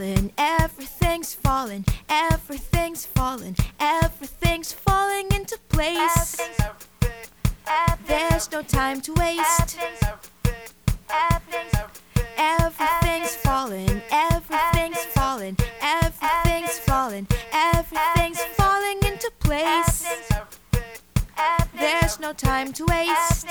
falling, everything's falling, everything's falling, everything's falling into place. There's no time to waste. Everything's falling, everything's falling, everything's falling, everything's falling into place. There's no time to waste.